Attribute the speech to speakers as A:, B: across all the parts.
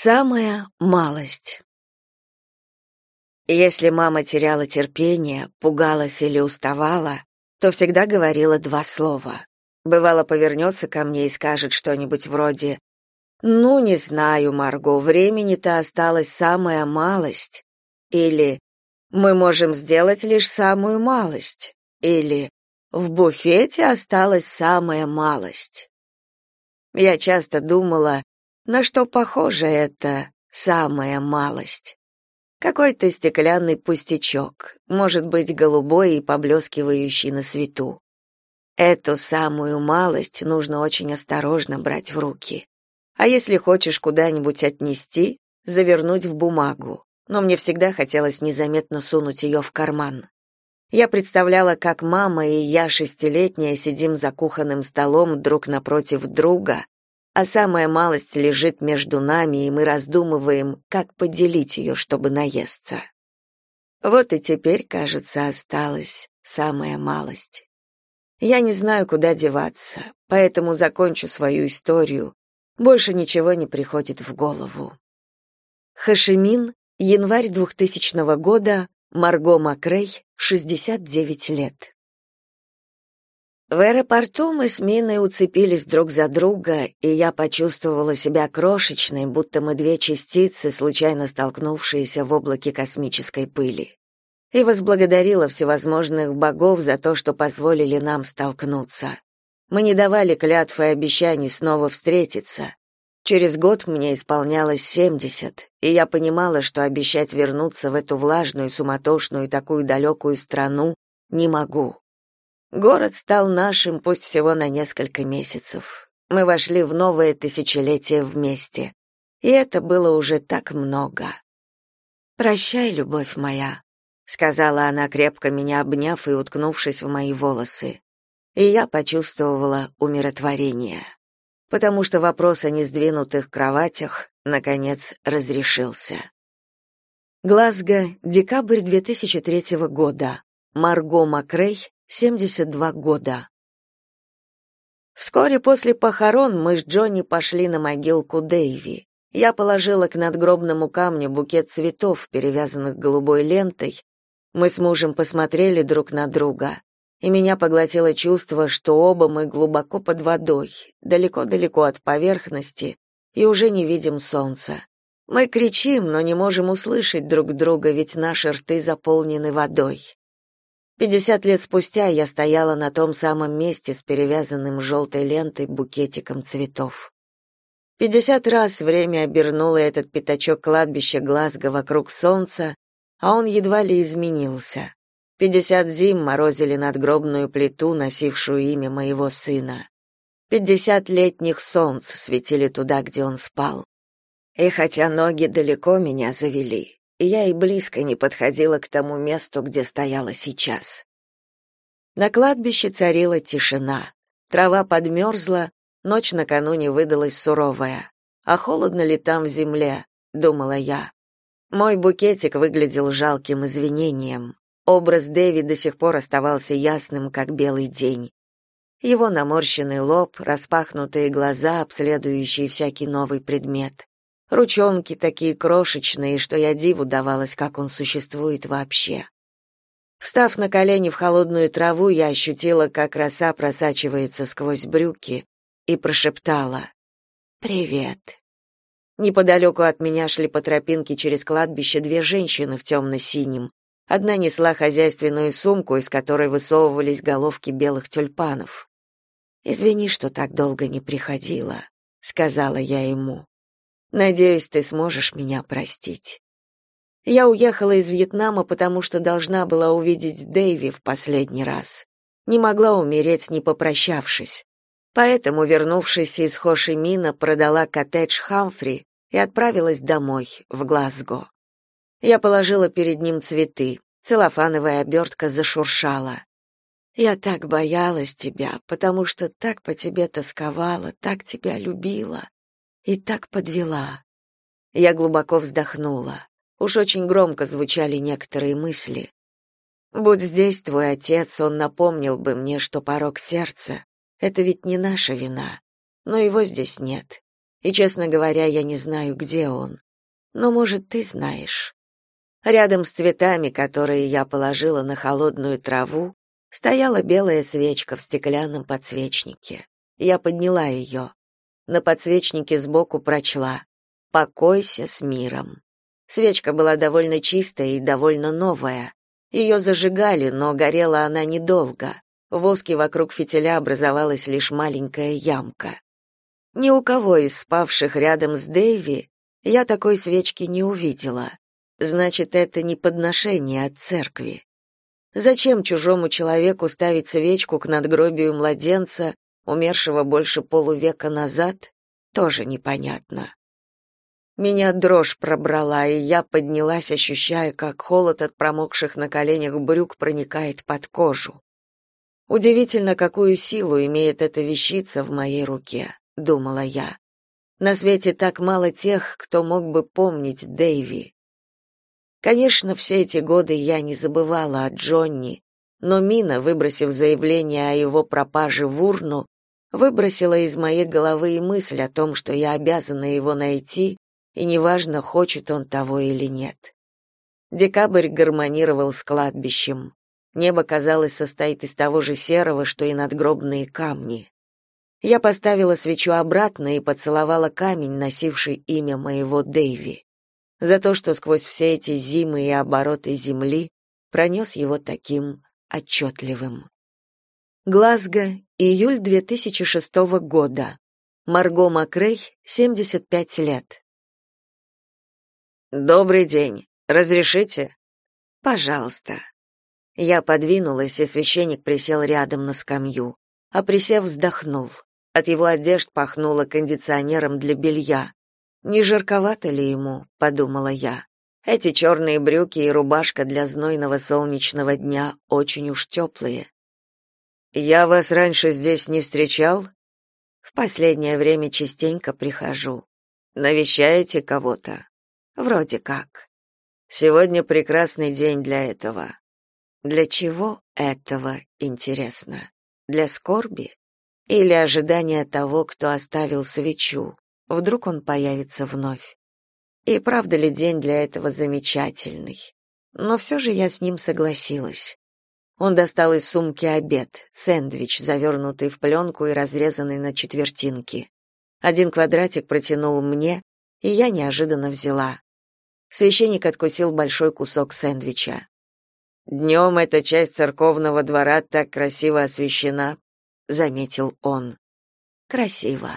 A: Самая малость. Если мама теряла терпение, пугалась или уставала, то всегда говорила два слова. Бывало, повернется ко мне и скажет что-нибудь вроде «Ну, не знаю, Марго, времени-то осталась самая малость». Или «Мы можем сделать лишь самую малость». Или «В буфете осталась самая малость». Я часто думала, на что похоже это самая малость. Какой-то стеклянный пустячок, может быть, голубой и поблескивающий на свету. Эту самую малость нужно очень осторожно брать в руки. А если хочешь куда-нибудь отнести, завернуть в бумагу. Но мне всегда хотелось незаметно сунуть ее в карман. Я представляла, как мама и я, шестилетняя, сидим за кухонным столом друг напротив друга, а самая малость лежит между нами, и мы раздумываем, как поделить ее, чтобы наесться. Вот и теперь, кажется, осталась самая малость. Я не знаю, куда деваться, поэтому закончу свою историю. Больше ничего не приходит в голову. Хашимин, январь 2000 года, Марго Макрей, 69 лет. В аэропорту мы с Миной уцепились друг за друга, и я почувствовала себя крошечной, будто мы две частицы, случайно столкнувшиеся в облаке космической пыли. И возблагодарила всевозможных богов за то, что позволили нам столкнуться. Мы не давали клятв и обещаний снова встретиться. Через год мне исполнялось семьдесят, и я понимала, что обещать вернуться в эту влажную, суматошную и такую далекую страну не могу. Город стал нашим, пусть всего на несколько месяцев. Мы вошли в новое тысячелетие вместе. И это было уже так много. «Прощай, любовь моя», — сказала она, крепко меня обняв и уткнувшись в мои волосы. И я почувствовала умиротворение, потому что вопрос о несдвинутых кроватях, наконец, разрешился. Глазго, декабрь 2003 года. Марго Макрей, 72 года. Вскоре после похорон мы с Джонни пошли на могилку Дэйви. Я положила к надгробному камню букет цветов, перевязанных голубой лентой. Мы с мужем посмотрели друг на друга, и меня поглотило чувство, что оба мы глубоко под водой, далеко-далеко от поверхности, и уже не видим солнца. Мы кричим, но не можем услышать друг друга, ведь наши рты заполнены водой. Пятьдесят лет спустя я стояла на том самом месте с перевязанным желтой лентой букетиком цветов. Пятьдесят раз время обернуло этот пятачок кладбища Глазго вокруг солнца, а он едва ли изменился. Пятьдесят зим морозили надгробную плиту, носившую имя моего сына. Пятьдесят летних солнц светили туда, где он спал. И хотя ноги далеко меня завели, я и близко не подходила к тому месту, где стояла сейчас. На кладбище царила тишина. Трава подмерзла, ночь накануне выдалась суровая. А холодно ли там в земле, думала я. Мой букетик выглядел жалким извинением. Образ Дэви до сих пор оставался ясным, как белый день. Его наморщенный лоб, распахнутые глаза, обследующие всякий новый предмет. Ручонки такие крошечные, что я диву давалась, как он существует вообще. Встав на колени в холодную траву, я ощутила, как роса просачивается сквозь брюки, и прошептала «Привет». Неподалеку от меня шли по тропинке через кладбище две женщины в темно-синем. Одна несла хозяйственную сумку, из которой высовывались головки белых тюльпанов. «Извини, что так долго не приходила», — сказала я ему. Надеюсь, ты сможешь меня простить. Я уехала из Вьетнама, потому что должна была увидеть Дэйви в последний раз. Не могла умереть, не попрощавшись. Поэтому, вернувшись из Хошимина, продала коттедж Хамфри и отправилась домой, в Глазго. Я положила перед ним цветы. Целлофановая обертка зашуршала. Я так боялась тебя, потому что так по тебе тосковала, так тебя любила и так подвела. Я глубоко вздохнула. Уж очень громко звучали некоторые мысли. Будь здесь твой отец, он напомнил бы мне, что порог сердца — это ведь не наша вина, но его здесь нет. И, честно говоря, я не знаю, где он. Но, может, ты знаешь. Рядом с цветами, которые я положила на холодную траву, стояла белая свечка в стеклянном подсвечнике. Я подняла ее. На подсвечнике сбоку прочла «Покойся с миром». Свечка была довольно чистая и довольно новая. Ее зажигали, но горела она недолго. В воске вокруг фитиля образовалась лишь маленькая ямка. Ни у кого из спавших рядом с Дэйви я такой свечки не увидела. Значит, это не подношение от церкви. Зачем чужому человеку ставить свечку к надгробию младенца, умершего больше полувека назад, тоже непонятно. Меня дрожь пробрала, и я поднялась, ощущая, как холод от промокших на коленях брюк проникает под кожу. Удивительно, какую силу имеет эта вещица в моей руке, думала я. На свете так мало тех, кто мог бы помнить Дэйви. Конечно, все эти годы я не забывала о Джонни, но Мина, выбросив заявление о его пропаже в урну, выбросила из моей головы и мысль о том, что я обязана его найти и неважно, хочет он того или нет. Декабрь гармонировал с кладбищем. Небо, казалось, состоит из того же серого, что и надгробные камни. Я поставила свечу обратно и поцеловала камень, носивший имя моего Дэйви. За то, что сквозь все эти зимы и обороты земли пронес его таким отчетливым. Глазго, июль 2006 года. Марго Макрей, 75 лет. Добрый день. Разрешите? Пожалуйста. Я подвинулась, и священник присел рядом на скамью, а присев вздохнул. От его одежд пахнуло кондиционером для белья. Не жарковато ли ему, подумала я. Эти черные брюки и рубашка для знойного солнечного дня очень уж теплые. Я вас раньше здесь не встречал? В последнее время частенько прихожу. Навещаете кого-то? Вроде как. Сегодня прекрасный день для этого. Для чего этого, интересно? Для скорби или ожидания того, кто оставил свечу? Вдруг он появится вновь. И правда ли день для этого замечательный? Но все же я с ним согласилась. Он достал из сумки обед, сэндвич, завернутый в пленку и разрезанный на четвертинки. Один квадратик протянул мне, и я неожиданно взяла. Священник откусил большой кусок сэндвича. «Днем эта часть церковного двора так красиво освещена», — заметил он. «Красиво».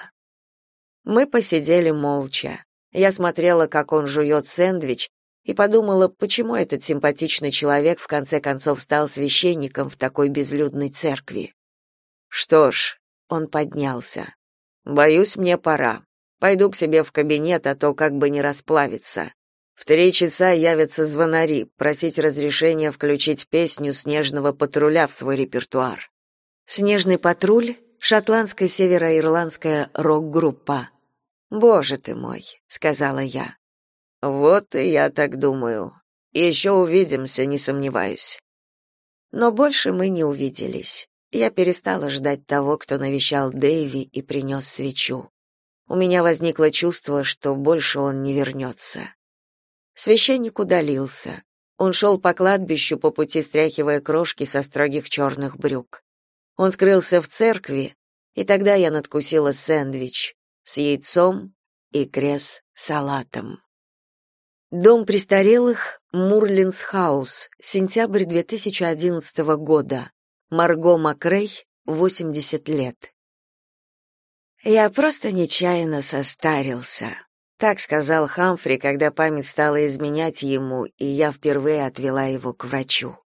A: Мы посидели молча. Я смотрела, как он жует сэндвич, и подумала, почему этот симпатичный человек в конце концов стал священником в такой безлюдной церкви. «Что ж», — он поднялся, — «боюсь, мне пора. Пойду к себе в кабинет, а то как бы не расплавиться. В три часа явятся звонари, просить разрешения включить песню «Снежного патруля» в свой репертуар. «Снежный патруль» — шотландская североирландская рок-группа. «Боже ты мой», — сказала я. «Вот и я так думаю. Еще увидимся, не сомневаюсь». Но больше мы не увиделись. Я перестала ждать того, кто навещал Дэйви и принес свечу. У меня возникло чувство, что больше он не вернется. Священник удалился. Он шел по кладбищу по пути стряхивая крошки со строгих черных брюк. Он скрылся в церкви, и тогда я надкусила сэндвич с яйцом и крес салатом. Дом престарелых Мурлинс Хаус, сентябрь 2011 года. Марго Макрей, 80 лет. Я просто нечаянно состарился. Так сказал Хамфри, когда память стала изменять ему, и я впервые отвела его к врачу.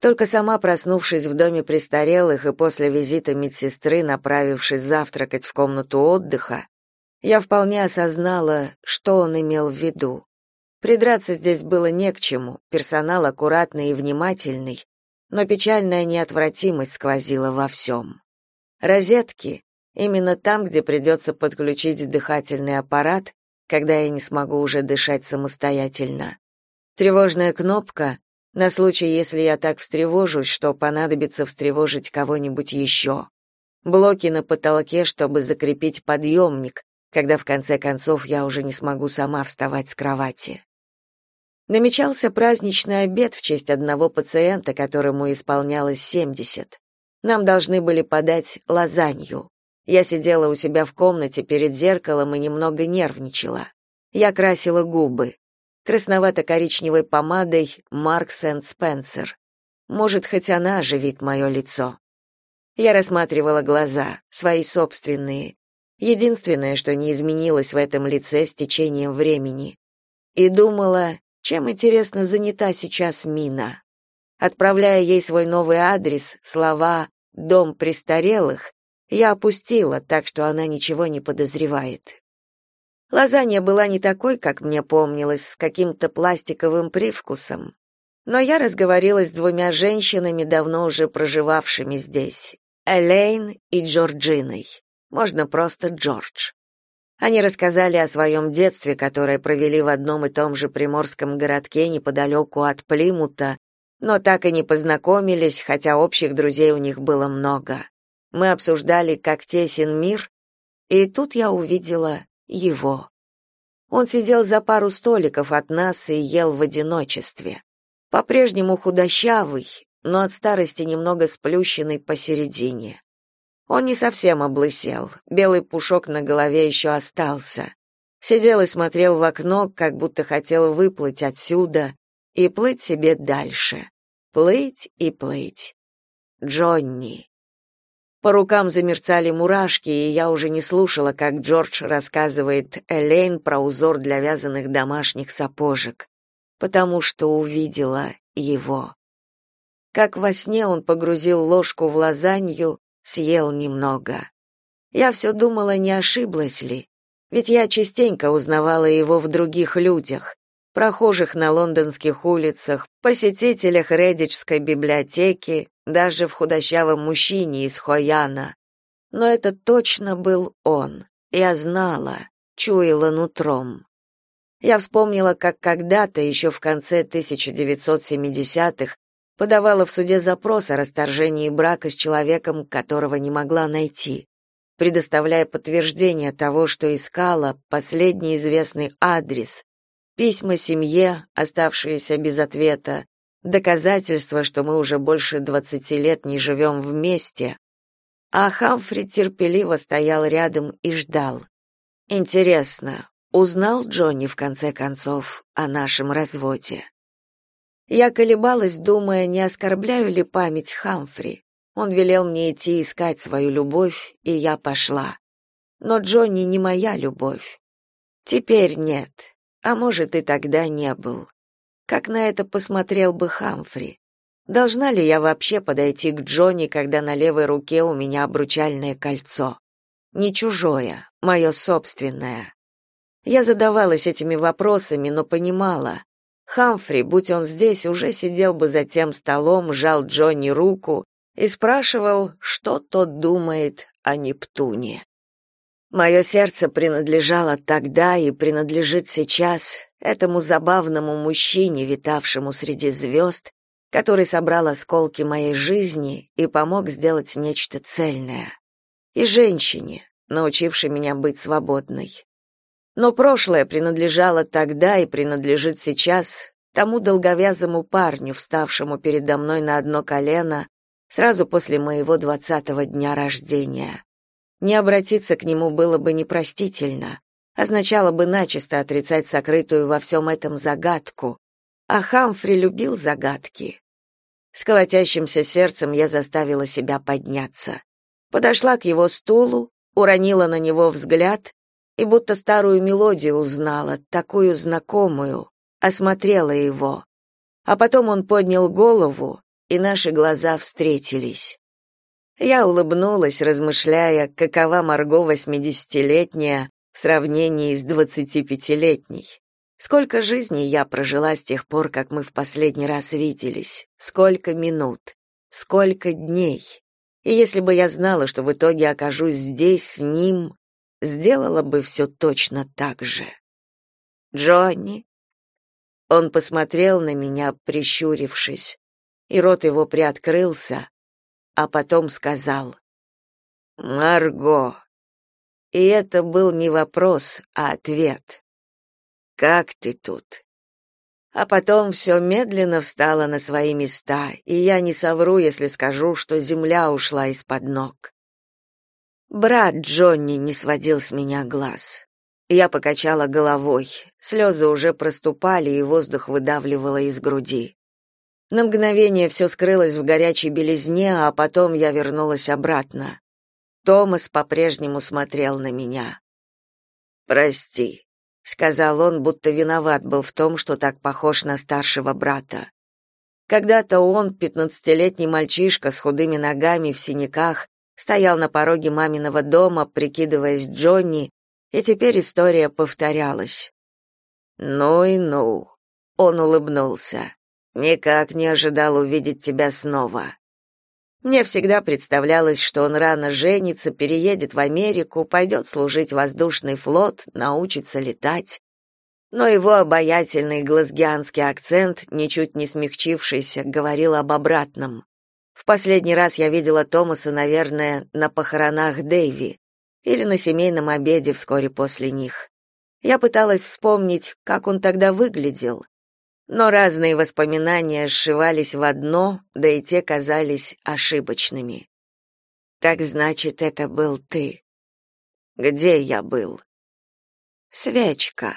A: Только сама проснувшись в доме престарелых и после визита медсестры, направившись завтракать в комнату отдыха, я вполне осознала, что он имел в виду. Придраться здесь было не к чему, персонал аккуратный и внимательный, но печальная неотвратимость сквозила во всем. Розетки, именно там, где придется подключить дыхательный аппарат, когда я не смогу уже дышать самостоятельно. Тревожная кнопка на случай, если я так встревожусь, что понадобится встревожить кого-нибудь еще. Блоки на потолке, чтобы закрепить подъемник, когда в конце концов я уже не смогу сама вставать с кровати. Намечался праздничный обед в честь одного пациента, которому исполнялось 70. Нам должны были подать лазанью. Я сидела у себя в комнате перед зеркалом и немного нервничала. Я красила губы. Красновато-коричневой помадой Маркс энд Спенсер. Может, хоть она оживит мое лицо. Я рассматривала глаза, свои собственные, единственное, что не изменилось в этом лице с течением времени. И думала, чем, интересно, занята сейчас Мина. Отправляя ей свой новый адрес, слова «дом престарелых», я опустила, так что она ничего не подозревает. Лазанья была не такой, как мне помнилось, с каким-то пластиковым привкусом. Но я разговорилась с двумя женщинами, давно уже проживавшими здесь, Элейн и Джорджиной. Можно просто Джордж. Они рассказали о своем детстве, которое провели в одном и том же приморском городке неподалеку от Плимута, но так и не познакомились, хотя общих друзей у них было много. Мы обсуждали, как тесен мир, и тут я увидела его. Он сидел за пару столиков от нас и ел в одиночестве. По-прежнему худощавый, но от старости немного сплющенный посередине. Он не совсем облысел, белый пушок на голове еще остался. Сидел и смотрел в окно, как будто хотел выплыть отсюда и плыть себе дальше. Плыть и плыть. Джонни. По рукам замерцали мурашки, и я уже не слушала, как Джордж рассказывает Элейн про узор для вязаных домашних сапожек, потому что увидела его. Как во сне он погрузил ложку в лазанью, съел немного. Я все думала, не ошиблась ли, ведь я частенько узнавала его в других людях, прохожих на лондонских улицах, посетителях Редичской библиотеки, даже в худощавом мужчине из Хояна. Но это точно был он. Я знала, чуяла нутром. Я вспомнила, как когда-то, еще в конце 1970-х, подавала в суде запрос о расторжении брака с человеком, которого не могла найти, предоставляя подтверждение того, что искала, последний известный адрес, письма семье, оставшиеся без ответа, доказательства, что мы уже больше двадцати лет не живем вместе. А Хамфри терпеливо стоял рядом и ждал. Интересно, узнал Джонни в конце концов о нашем разводе? Я колебалась, думая, не оскорбляю ли память Хамфри. Он велел мне идти искать свою любовь, и я пошла. Но Джонни не моя любовь. Теперь нет, а может и тогда не был. Как на это посмотрел бы Хамфри? Должна ли я вообще подойти к Джонни, когда на левой руке у меня обручальное кольцо? Не чужое, мое собственное. Я задавалась этими вопросами, но понимала, Хамфри, будь он здесь, уже сидел бы за тем столом, жал Джонни руку и спрашивал, что тот думает о Нептуне. Мое сердце принадлежало тогда и принадлежит сейчас этому забавному мужчине, витавшему среди звезд, который собрал осколки моей жизни и помог сделать нечто цельное. И женщине, научившей меня быть свободной. Но прошлое принадлежало тогда и принадлежит сейчас тому долговязому парню, вставшему передо мной на одно колено сразу после моего двадцатого дня рождения. Не обратиться к нему было бы непростительно, означало бы начисто отрицать сокрытую во всем этом загадку, а Хамфри любил загадки. С колотящимся сердцем я заставила себя подняться. Подошла к его стулу, уронила на него взгляд и будто старую мелодию узнала, такую знакомую, осмотрела его. А потом он поднял голову, и наши глаза встретились. Я улыбнулась, размышляя, какова Марго восьмидесятилетняя в сравнении с двадцатипятилетней. Сколько жизней я прожила с тех пор, как мы в последний раз виделись, сколько минут, сколько дней. И если бы я знала, что в итоге окажусь здесь с ним, сделала бы все точно так же. Джонни. Он посмотрел на меня, прищурившись, и рот его приоткрылся, а потом сказал: "Марго". и это был не вопрос, а ответ. «Как ты тут?» А потом все медленно встало на свои места, и я не совру, если скажу, что земля ушла из-под ног. Брат Джонни не сводил с меня глаз. Я покачала головой. Слезы уже проступали, и воздух выдавливало из груди. На мгновение все скрылось в горячей белизне, а потом я вернулась обратно. Томас по-прежнему смотрел на меня. «Прости», — сказал он, будто виноват был в том, что так похож на старшего брата. Когда-то он, пятнадцатилетний мальчишка с худыми ногами в синяках, стоял на пороге маминого дома, прикидываясь Джонни, и теперь история повторялась. «Ну и ну», — он улыбнулся. «Никак не ожидал увидеть тебя снова». Мне всегда представлялось, что он рано женится, переедет в Америку, пойдет служить в воздушный флот, научится летать. Но его обаятельный глазгианский акцент, ничуть не смягчившийся, говорил об обратном. В последний раз я видела Томаса, наверное, на похоронах Дэйви или на семейном обеде вскоре после них. Я пыталась вспомнить, как он тогда выглядел, но разные воспоминания сшивались в одно, да и те казались ошибочными. Так значит, это был ты. Где я был? Свечка.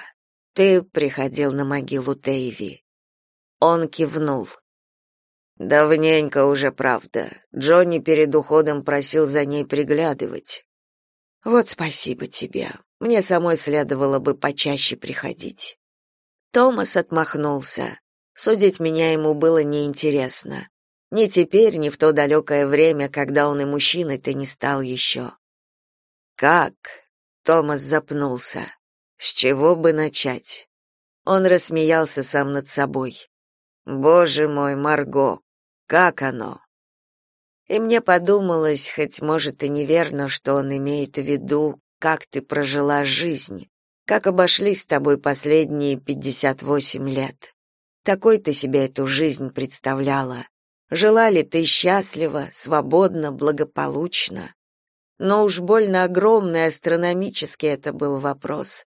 A: Ты приходил на могилу Дэйви. Он кивнул. Давненько уже, правда. Джонни перед уходом просил за ней приглядывать. Вот спасибо тебе. Мне самой следовало бы почаще приходить. Томас отмахнулся. Судить меня ему было неинтересно. Ни теперь, ни в то далекое время, когда он и мужчиной-то не стал еще. Как? Томас запнулся. С чего бы начать? Он рассмеялся сам над собой. Боже мой, Марго, как оно? И мне подумалось, хоть может и неверно, что он имеет в виду, как ты прожила жизнь, как обошлись с тобой последние пятьдесят восемь лет. Такой ты себе эту жизнь представляла. Жила ли ты счастливо, свободно, благополучно? Но уж больно огромный астрономический это был вопрос.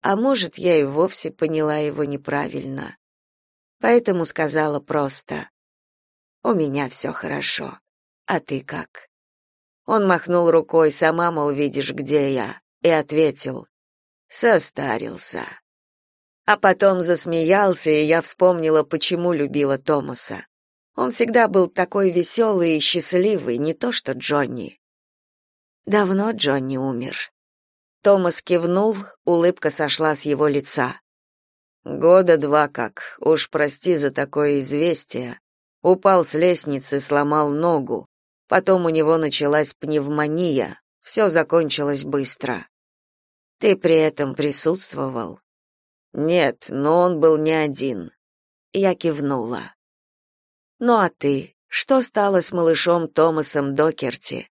A: А может, я и вовсе поняла его неправильно. Поэтому сказала просто у меня все хорошо. А ты как? Он махнул рукой, сама, мол, видишь, где я, и ответил: состарился. А потом засмеялся, и я вспомнила, почему любила Томаса. Он всегда был такой веселый и счастливый, не то что Джонни. Давно Джонни умер. Томас кивнул, улыбка сошла с его лица. Года два как. Уж прости за такое известие. Упал с лестницы, сломал ногу. Потом у него началась пневмония. Все закончилось быстро. Ты при этом присутствовал? Нет, но он был не один. Я кивнула. Ну а ты? Что стало с малышом Томасом Докерти?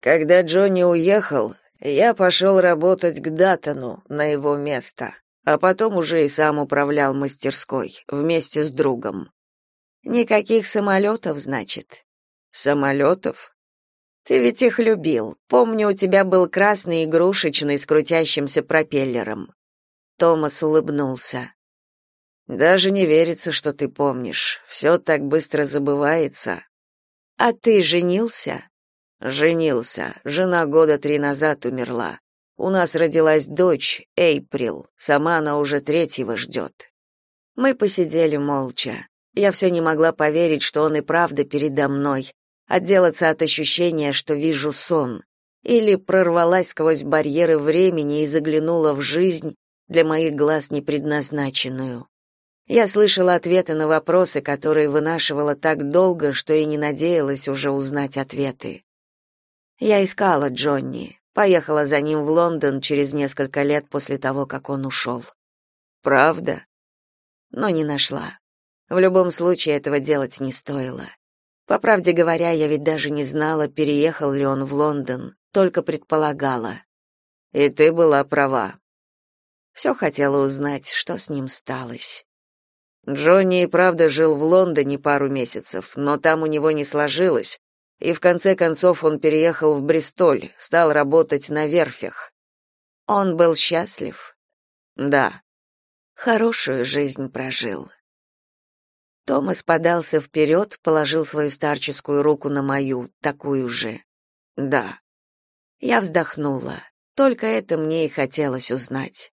A: Когда Джонни уехал, я пошел работать к Датону на его место, а потом уже и сам управлял мастерской вместе с другом. Никаких самолетов, значит. Самолетов? Ты ведь их любил. Помню, у тебя был красный игрушечный с крутящимся пропеллером. Томас улыбнулся. Даже не верится, что ты помнишь. Все так быстро забывается. А ты женился? Женился. Жена года три назад умерла. У нас родилась дочь, Эйприл. Сама она уже третьего ждет. Мы посидели молча. Я все не могла поверить, что он и правда передо мной, отделаться от ощущения, что вижу сон, или прорвалась сквозь барьеры времени и заглянула в жизнь, для моих глаз не предназначенную. Я слышала ответы на вопросы, которые вынашивала так долго, что и не надеялась уже узнать ответы. Я искала Джонни, поехала за ним в Лондон через несколько лет после того, как он ушел. Правда? Но не нашла. В любом случае этого делать не стоило. По правде говоря, я ведь даже не знала, переехал ли он в Лондон, только предполагала. И ты была права. Все хотела узнать, что с ним сталось. Джонни и правда жил в Лондоне пару месяцев, но там у него не сложилось. и в конце концов он переехал в Бристоль, стал работать на верфях. Он был счастлив? Да. Хорошую жизнь прожил. Томас подался вперед, положил свою старческую руку на мою, такую же. Да. Я вздохнула. Только это мне и хотелось узнать.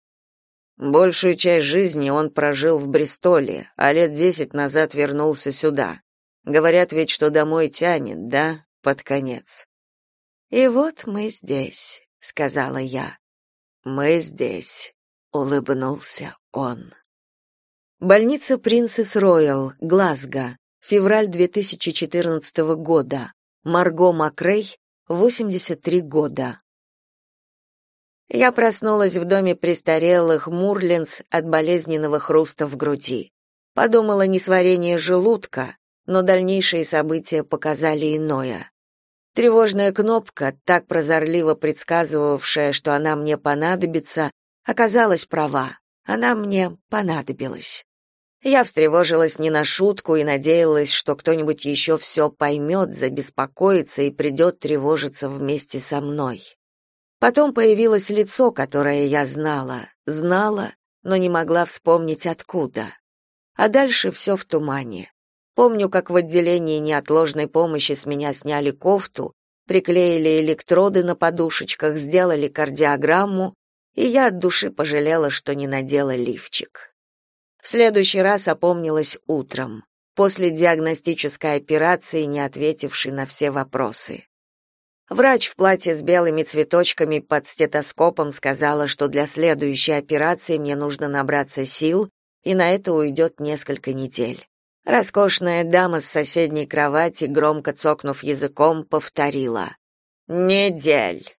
A: Большую часть жизни он прожил в Бристоле, а лет десять назад вернулся сюда. Говорят ведь, что домой тянет, да, под конец. И вот мы здесь, сказала я. Мы здесь, улыбнулся он. Больница Принцесс Роял, Глазго, февраль 2014 года. Марго Макрей, 83 года. Я проснулась в доме престарелых Мурлинс от болезненного хруста в груди. Подумала несварение желудка, но дальнейшие события показали иное. Тревожная кнопка, так прозорливо предсказывавшая, что она мне понадобится, оказалась права. Она мне понадобилась. Я встревожилась не на шутку и надеялась, что кто-нибудь еще все поймет, забеспокоится и придет тревожиться вместе со мной. Потом появилось лицо, которое я знала, знала, но не могла вспомнить откуда. А дальше все в тумане. Помню, как в отделении неотложной помощи с меня сняли кофту, приклеили электроды на подушечках, сделали кардиограмму, и я от души пожалела, что не надела лифчик. В следующий раз опомнилась утром, после диагностической операции, не ответившей на все вопросы. Врач в платье с белыми цветочками под стетоскопом сказала, что для следующей операции мне нужно набраться сил, и на это уйдет несколько недель. Роскошная дама с соседней кровати, громко цокнув языком, повторила: "Недель".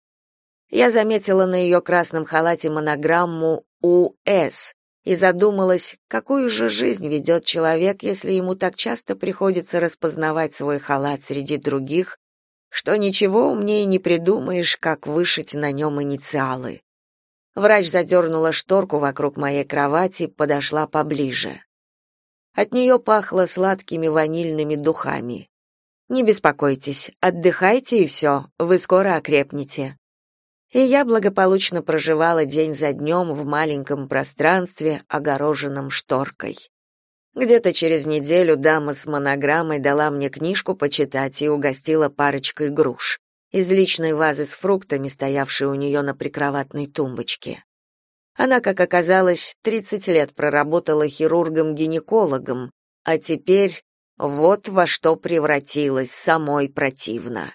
A: Я заметила на ее красном халате монограмму УС, и задумалась, какую же жизнь ведет человек, если ему так часто приходится распознавать свой халат среди других, что ничего умнее не придумаешь, как вышить на нем инициалы. Врач задернула шторку вокруг моей кровати, подошла поближе. От нее пахло сладкими ванильными духами. Не беспокойтесь, отдыхайте и все, вы скоро окрепнете и я благополучно проживала день за днем в маленьком пространстве, огороженном шторкой. Где-то через неделю дама с монограммой дала мне книжку почитать и угостила парочкой груш из личной вазы с фруктами, стоявшей у нее на прикроватной тумбочке. Она, как оказалось, 30 лет проработала хирургом-гинекологом, а теперь вот во что превратилась, самой противно.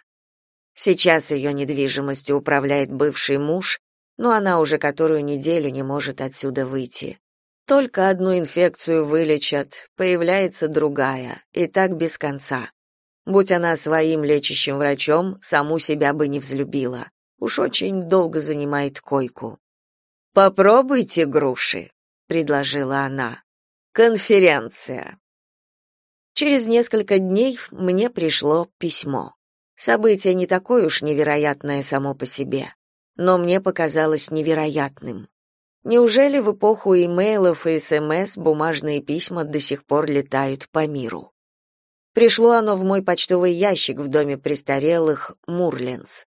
A: Сейчас ее недвижимостью управляет бывший муж, но она уже которую неделю не может отсюда выйти. Только одну инфекцию вылечат, появляется другая, и так без конца. Будь она своим лечащим врачом, саму себя бы не взлюбила. Уж очень долго занимает койку. Попробуйте груши, предложила она. Конференция. Через несколько дней мне пришло письмо. Событие не такое уж невероятное само по себе, но мне показалось невероятным. Неужели в эпоху имейлов и СМС бумажные письма до сих пор летают по миру? Пришло оно в мой почтовый ящик в доме престарелых Мурлинс.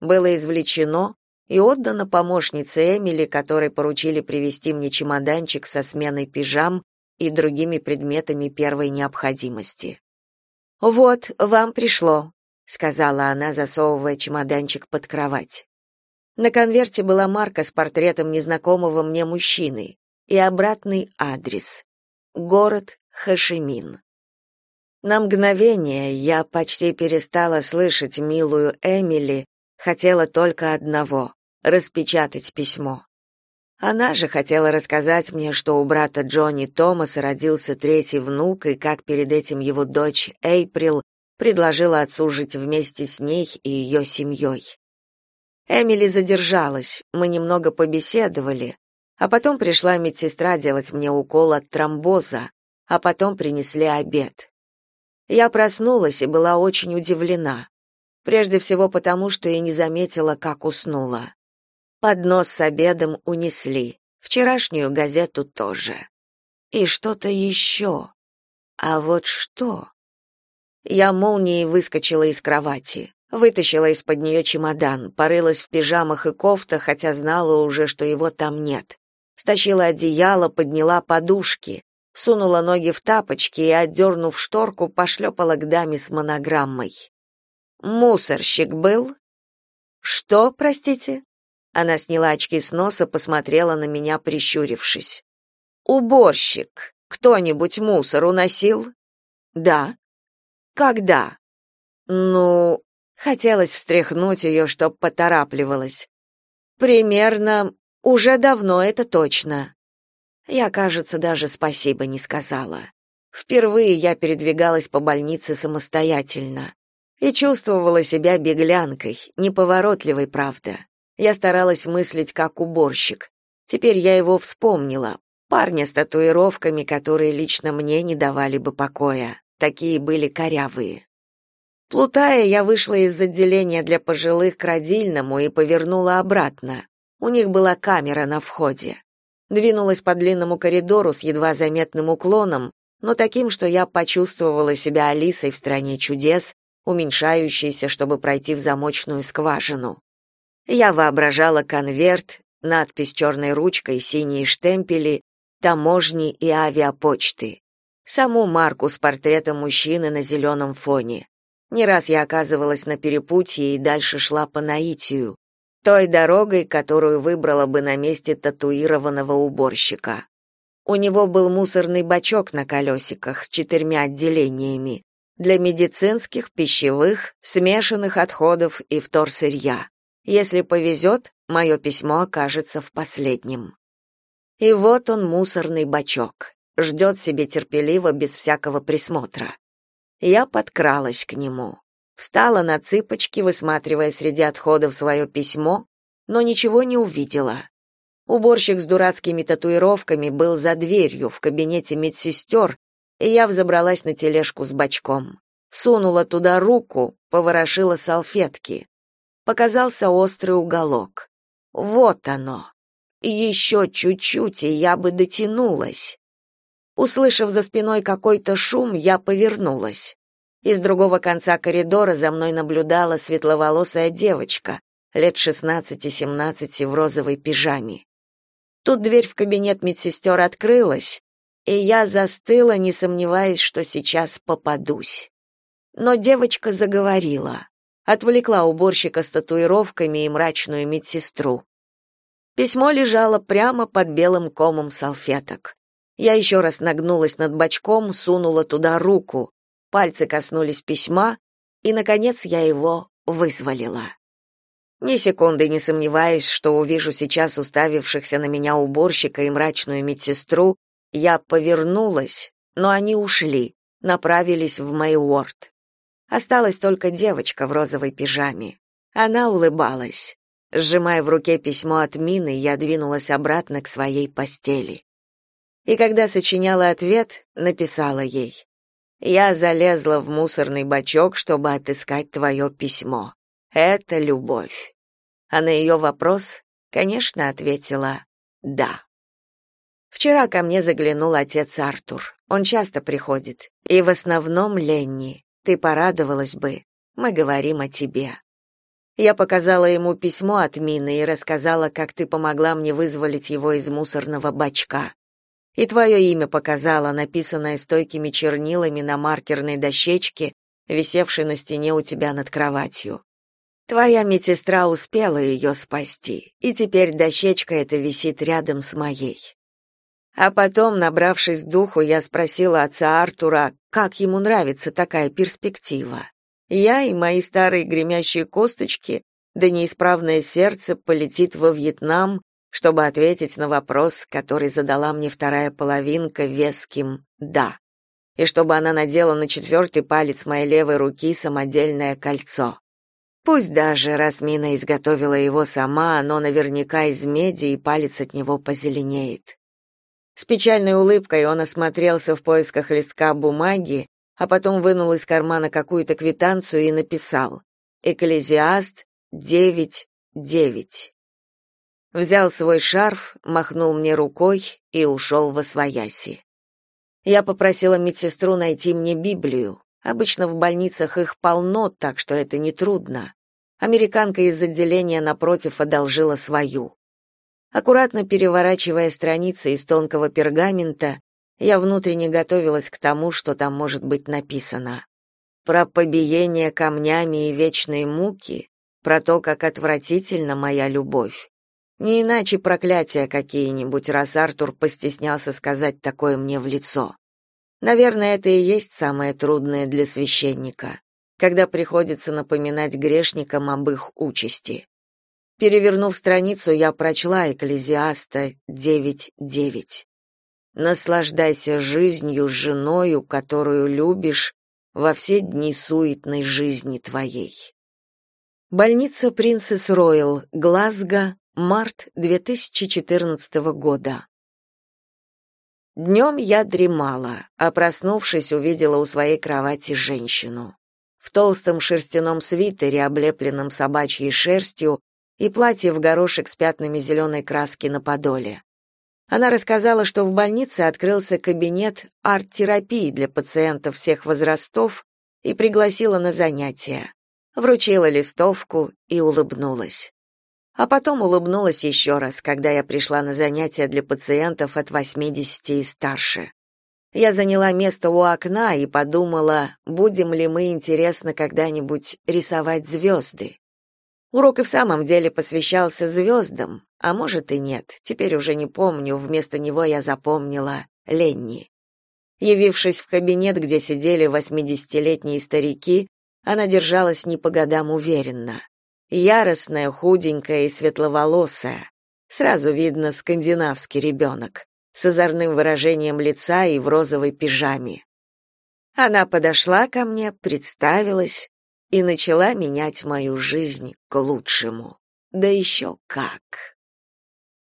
A: Было извлечено и отдано помощнице Эмили, которой поручили привезти мне чемоданчик со сменой пижам и другими предметами первой необходимости. Вот, вам пришло, сказала она, засовывая чемоданчик под кровать. На конверте была марка с портретом незнакомого мне мужчины и обратный адрес. Город Хашимин. На мгновение я почти перестала слышать милую Эмили, хотела только одного распечатать письмо. Она же хотела рассказать мне, что у брата Джонни Томаса родился третий внук и как перед этим его дочь Эйприл предложила отцу жить вместе с ней и ее семьей. Эмили задержалась, мы немного побеседовали, а потом пришла медсестра делать мне укол от тромбоза, а потом принесли обед. Я проснулась и была очень удивлена. Прежде всего потому, что я не заметила, как уснула. Поднос с обедом унесли, вчерашнюю газету тоже. И что-то еще. А вот что? Я молнией выскочила из кровати, вытащила из-под нее чемодан, порылась в пижамах и кофтах, хотя знала уже, что его там нет. Стащила одеяло, подняла подушки, сунула ноги в тапочки и, отдернув шторку, пошлепала к даме с монограммой. «Мусорщик был?» «Что, простите?» Она сняла очки с носа, посмотрела на меня, прищурившись. «Уборщик. Кто-нибудь мусор уносил?» «Да». «Когда?» «Ну...» Хотелось встряхнуть ее, чтоб поторапливалась. «Примерно... Уже давно, это точно». Я, кажется, даже спасибо не сказала. Впервые я передвигалась по больнице самостоятельно и чувствовала себя беглянкой, неповоротливой, правда. Я старалась мыслить как уборщик. Теперь я его вспомнила. Парня с татуировками, которые лично мне не давали бы покоя. Такие были корявые. Плутая, я вышла из отделения для пожилых к родильному и повернула обратно. У них была камера на входе. Двинулась по длинному коридору с едва заметным уклоном, но таким, что я почувствовала себя Алисой в стране чудес, уменьшающейся, чтобы пройти в замочную скважину. Я воображала конверт, надпись черной ручкой, синие штемпели, таможни и авиапочты. Саму марку с портретом мужчины на зеленом фоне. Не раз я оказывалась на перепутье и дальше шла по наитию, той дорогой, которую выбрала бы на месте татуированного уборщика. У него был мусорный бачок на колесиках с четырьмя отделениями для медицинских, пищевых, смешанных отходов и вторсырья. Если повезет, мое письмо окажется в последнем. И вот он, мусорный бачок, ждет себе терпеливо, без всякого присмотра. Я подкралась к нему. Встала на цыпочки, высматривая среди отходов свое письмо, но ничего не увидела. Уборщик с дурацкими татуировками был за дверью в кабинете медсестер, и я взобралась на тележку с бачком. Сунула туда руку, поворошила салфетки. Показался острый уголок. Вот оно. Еще чуть-чуть, и я бы дотянулась. Услышав за спиной какой-то шум, я повернулась. Из другого конца коридора за мной наблюдала светловолосая девочка, лет 16-17 в розовой пижаме. Тут дверь в кабинет медсестер открылась, и я застыла, не сомневаясь, что сейчас попадусь. Но девочка заговорила, отвлекла уборщика с татуировками и мрачную медсестру. Письмо лежало прямо под белым комом салфеток. Я еще раз нагнулась над бачком, сунула туда руку. Пальцы коснулись письма, и, наконец, я его вызволила. Ни секунды не сомневаясь, что увижу сейчас уставившихся на меня уборщика и мрачную медсестру, я повернулась, но они ушли, направились в мой уорд. Осталась только девочка в розовой пижаме. Она улыбалась. Сжимая в руке письмо от Мины, я двинулась обратно к своей постели и когда сочиняла ответ, написала ей: "Я залезла в мусорный бачок, чтобы отыскать твое письмо. Это любовь". А на ее вопрос, конечно, ответила: "Да". Вчера ко мне заглянул отец Артур. Он часто приходит, и в основном Ленни. Ты порадовалась бы. Мы говорим о тебе. Я показала ему письмо от Мины и рассказала, как ты помогла мне вызволить его из мусорного бачка. И твое имя показала, написанное стойкими чернилами на маркерной дощечке, висевшей на стене у тебя над кроватью. Твоя медсестра успела ее спасти, и теперь дощечка эта висит рядом с моей. А потом, набравшись духу, я спросила отца Артура, как ему нравится такая перспектива. Я и мои старые гремящие косточки, да неисправное сердце полетит во Вьетнам чтобы ответить на вопрос, который задала мне вторая половинка веским «да», и чтобы она надела на четвертый палец моей левой руки самодельное кольцо. Пусть даже Расмина изготовила его сама, оно наверняка из меди, и палец от него позеленеет. С печальной улыбкой он осмотрелся в поисках листка бумаги, а потом вынул из кармана какую-то квитанцию и написал «Экклезиаст 9.9» взял свой шарф, махнул мне рукой и ушел во свояси. Я попросила медсестру найти мне Библию. Обычно в больницах их полно, так что это не трудно. Американка из отделения напротив одолжила свою. Аккуратно переворачивая страницы из тонкого пергамента, я внутренне готовилась к тому, что там может быть написано. Про побиение камнями и вечные муки, про то, как отвратительна моя любовь. Не иначе проклятия какие-нибудь, раз Артур постеснялся сказать такое мне в лицо. Наверное, это и есть самое трудное для священника, когда приходится напоминать грешникам об их участи. Перевернув страницу, я прочла Экклезиаста 9.9. «Наслаждайся жизнью с женою, которую любишь, во все дни суетной жизни твоей». Больница Принцесс Роyal, Глазго, март 2014 года. Днем я дремала, а проснувшись, увидела у своей кровати женщину. В толстом шерстяном свитере, облепленном собачьей шерстью, и платье в горошек с пятнами зеленой краски на подоле. Она рассказала, что в больнице открылся кабинет арт-терапии для пациентов всех возрастов и пригласила на занятия. Вручила листовку и улыбнулась. А потом улыбнулась еще раз, когда я пришла на занятия для пациентов от 80 и старше. Я заняла место у окна и подумала, будем ли мы, интересно, когда-нибудь рисовать звезды. Урок и в самом деле посвящался звездам, а может и нет, теперь уже не помню, вместо него я запомнила Ленни. Явившись в кабинет, где сидели восьмидесятилетние старики, она держалась не по годам уверенно. Яростная, худенькая и светловолосая. Сразу видно скандинавский ребенок, с озорным выражением лица и в розовой пижаме. Она подошла ко мне, представилась, и начала менять мою жизнь к лучшему. Да еще как.